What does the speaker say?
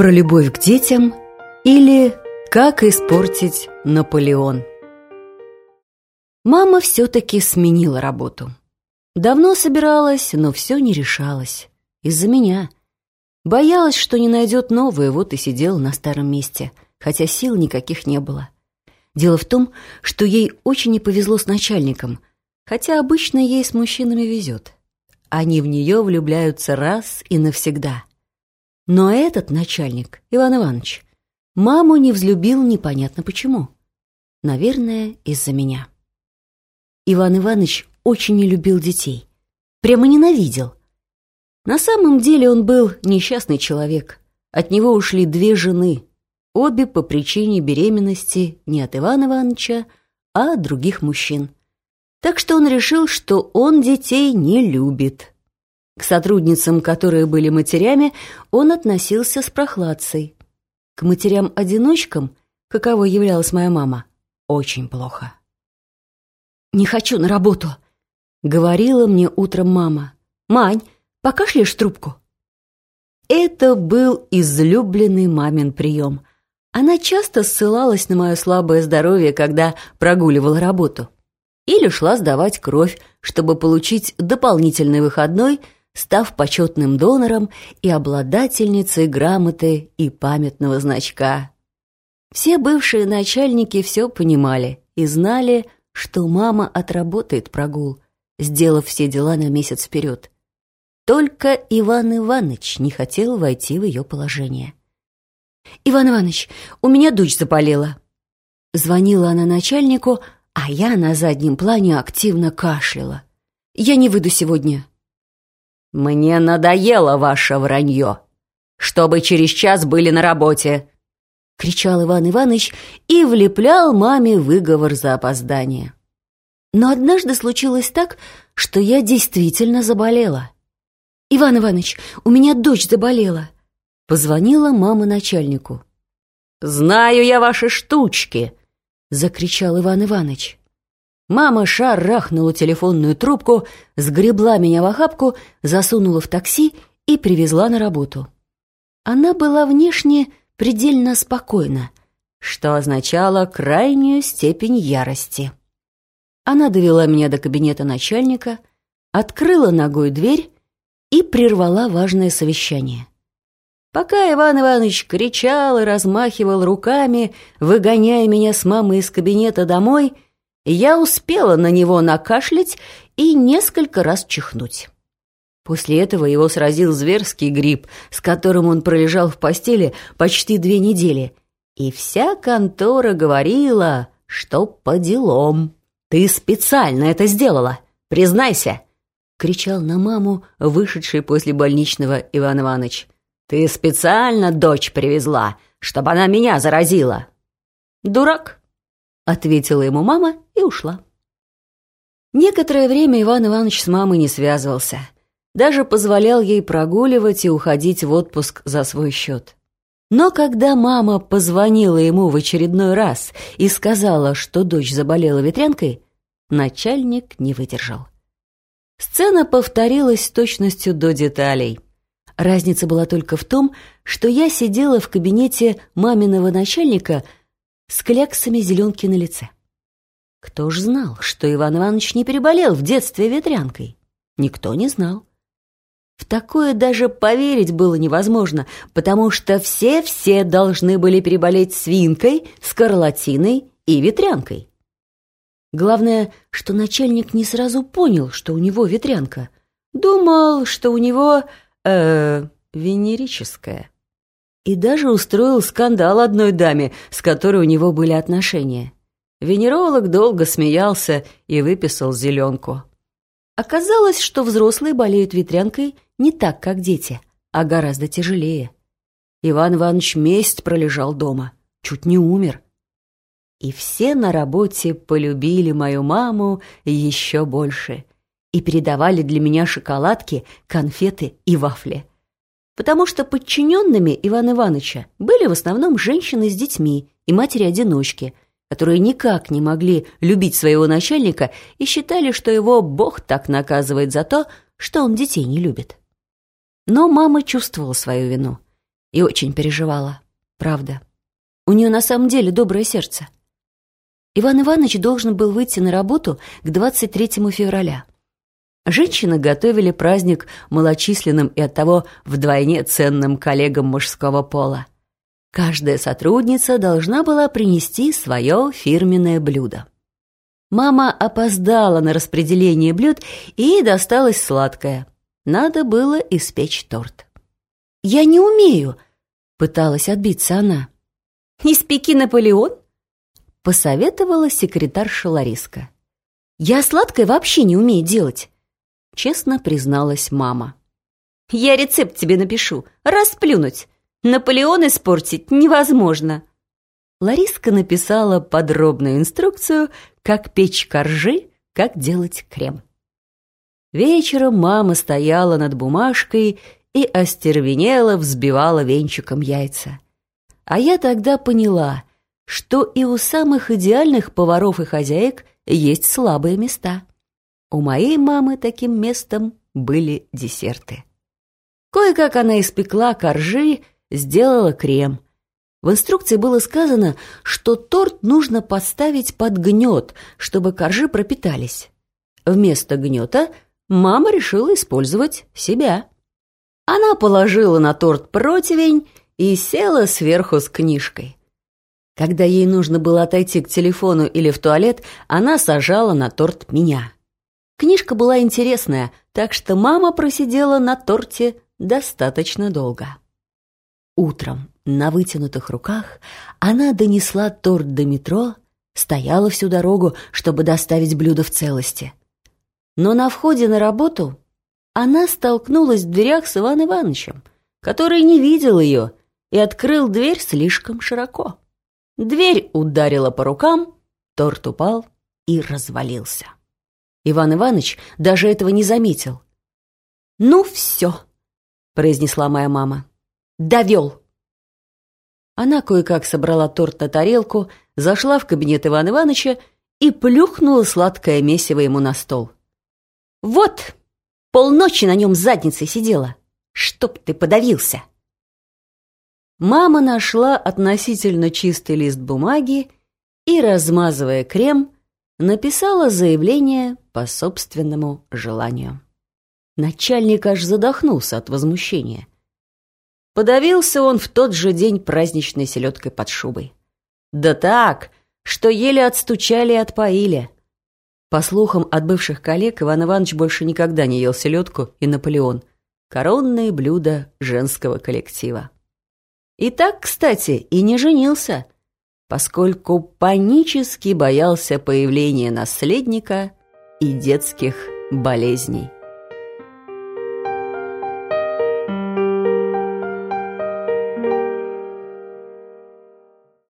Про любовь к детям или как испортить Наполеон. Мама все-таки сменила работу. Давно собиралась, но все не решалась. Из-за меня. Боялась, что не найдет новое, вот и сидела на старом месте, хотя сил никаких не было. Дело в том, что ей очень не повезло с начальником, хотя обычно ей с мужчинами везет. Они в нее влюбляются раз и навсегда. Но этот начальник, Иван Иванович, маму не взлюбил непонятно почему. Наверное, из-за меня. Иван Иванович очень не любил детей. Прямо ненавидел. На самом деле он был несчастный человек. От него ушли две жены, обе по причине беременности не от Ивана Ивановича, а от других мужчин. Так что он решил, что он детей не любит. К сотрудницам, которые были матерями, он относился с прохладцей. К матерям-одиночкам, каково являлась моя мама, очень плохо. «Не хочу на работу», — говорила мне утром мама. «Мань, покашляешь трубку?» Это был излюбленный мамин прием. Она часто ссылалась на мое слабое здоровье, когда прогуливала работу. Или шла сдавать кровь, чтобы получить дополнительный выходной — став почетным донором и обладательницей грамоты и памятного значка. Все бывшие начальники все понимали и знали, что мама отработает прогул, сделав все дела на месяц вперед. Только Иван Иванович не хотел войти в ее положение. «Иван Иванович, у меня дочь заболела». Звонила она начальнику, а я на заднем плане активно кашляла. «Я не выйду сегодня». «Мне надоело ваше вранье, чтобы через час были на работе!» — кричал Иван Иванович и влеплял маме выговор за опоздание. Но однажды случилось так, что я действительно заболела. «Иван Иванович, у меня дочь заболела!» — позвонила мама начальнику. «Знаю я ваши штучки!» — закричал Иван Иванович. Мама шарахнула телефонную трубку, сгребла меня в охапку, засунула в такси и привезла на работу. Она была внешне предельно спокойна, что означало крайнюю степень ярости. Она довела меня до кабинета начальника, открыла ногой дверь и прервала важное совещание. Пока Иван Иванович кричал и размахивал руками, выгоняя меня с мамой из кабинета домой, я успела на него накашлять и несколько раз чихнуть. После этого его сразил зверский грипп, с которым он пролежал в постели почти две недели. И вся контора говорила, что по делам. «Ты специально это сделала, признайся!» — кричал на маму, вышедший после больничного Иван Иванович. «Ты специально дочь привезла, чтобы она меня заразила!» «Дурак!» Ответила ему мама и ушла. Некоторое время Иван Иванович с мамой не связывался. Даже позволял ей прогуливать и уходить в отпуск за свой счет. Но когда мама позвонила ему в очередной раз и сказала, что дочь заболела ветрянкой, начальник не выдержал. Сцена повторилась с точностью до деталей. Разница была только в том, что я сидела в кабинете маминого начальника – с кляксами зеленки на лице. Кто ж знал, что Иван Иванович не переболел в детстве ветрянкой? Никто не знал. В такое даже поверить было невозможно, потому что все-все должны были переболеть свинкой, скарлатиной и ветрянкой. Главное, что начальник не сразу понял, что у него ветрянка. Думал, что у него... э венерическая и даже устроил скандал одной даме, с которой у него были отношения. Венеролог долго смеялся и выписал зеленку. Оказалось, что взрослые болеют ветрянкой не так, как дети, а гораздо тяжелее. Иван Иванович месяц пролежал дома, чуть не умер. И все на работе полюбили мою маму еще больше и передавали для меня шоколадки, конфеты и вафли потому что подчиненными Ивана Ивановича были в основном женщины с детьми и матери-одиночки, которые никак не могли любить своего начальника и считали, что его Бог так наказывает за то, что он детей не любит. Но мама чувствовала свою вину И очень переживала, правда. У нее на самом деле доброе сердце. Иван Иванович должен был выйти на работу к 23 февраля. Женщины готовили праздник малочисленным и оттого вдвойне ценным коллегам мужского пола. Каждая сотрудница должна была принести свое фирменное блюдо. Мама опоздала на распределение блюд, и досталось сладкое. Надо было испечь торт. «Я не умею», — пыталась отбиться она. «Испеки Наполеон?» — посоветовала секретарша Лариска. «Я сладкое вообще не умею делать», — честно призналась мама. «Я рецепт тебе напишу. Расплюнуть. Наполеон испортить невозможно». Лариска написала подробную инструкцию, как печь коржи, как делать крем. Вечером мама стояла над бумажкой и остервенело взбивала венчиком яйца. А я тогда поняла, что и у самых идеальных поваров и хозяек есть слабые места. У моей мамы таким местом были десерты. Кое-как она испекла коржи, сделала крем. В инструкции было сказано, что торт нужно поставить под гнет, чтобы коржи пропитались. Вместо гнета мама решила использовать себя. Она положила на торт противень и села сверху с книжкой. Когда ей нужно было отойти к телефону или в туалет, она сажала на торт меня. Книжка была интересная, так что мама просидела на торте достаточно долго. Утром на вытянутых руках она донесла торт до метро, стояла всю дорогу, чтобы доставить блюдо в целости. Но на входе на работу она столкнулась в дверях с Иваном Ивановичем, который не видел ее и открыл дверь слишком широко. Дверь ударила по рукам, торт упал и развалился. Иван Иванович даже этого не заметил. «Ну все», — произнесла моя мама. «Довел». Она кое-как собрала торт на тарелку, зашла в кабинет Ивана Ивановича и плюхнула сладкое месиво ему на стол. «Вот, полночи на нем задницей сидела. Чтоб ты подавился!» Мама нашла относительно чистый лист бумаги и, размазывая крем, написала заявление по собственному желанию. Начальник аж задохнулся от возмущения. Подавился он в тот же день праздничной селедкой под шубой. Да так, что еле отстучали и отпоили. По слухам от бывших коллег, Иван Иванович больше никогда не ел селедку и Наполеон. Коронные блюда женского коллектива. И так, кстати, и не женился, поскольку панически боялся появления наследника и детских болезней.